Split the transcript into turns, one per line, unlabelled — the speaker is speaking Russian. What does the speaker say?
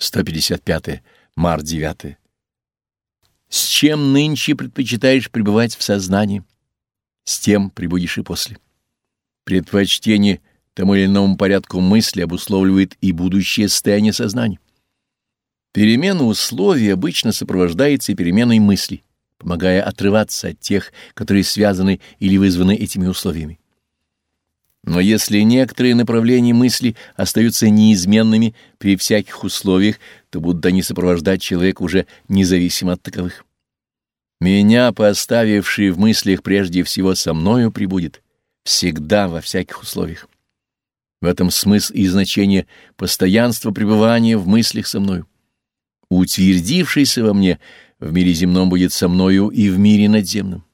155. Март 9. С чем нынче предпочитаешь пребывать в сознании? С тем прибудешь и после. Предпочтение тому или иному порядку мысли обусловливает и будущее состояние сознания. Перемена условий обычно сопровождается и переменой мысли, помогая отрываться от тех, которые связаны или вызваны этими условиями. Но если некоторые направления мысли остаются неизменными при всяких условиях, то будут они сопровождать человека уже независимо от таковых. Меня, поставивший в мыслях прежде всего со мною, прибудет всегда во всяких условиях. В этом смысл и значение постоянства пребывания в мыслях со мною. Утвердившийся во мне в мире земном будет со мною и в мире надземном.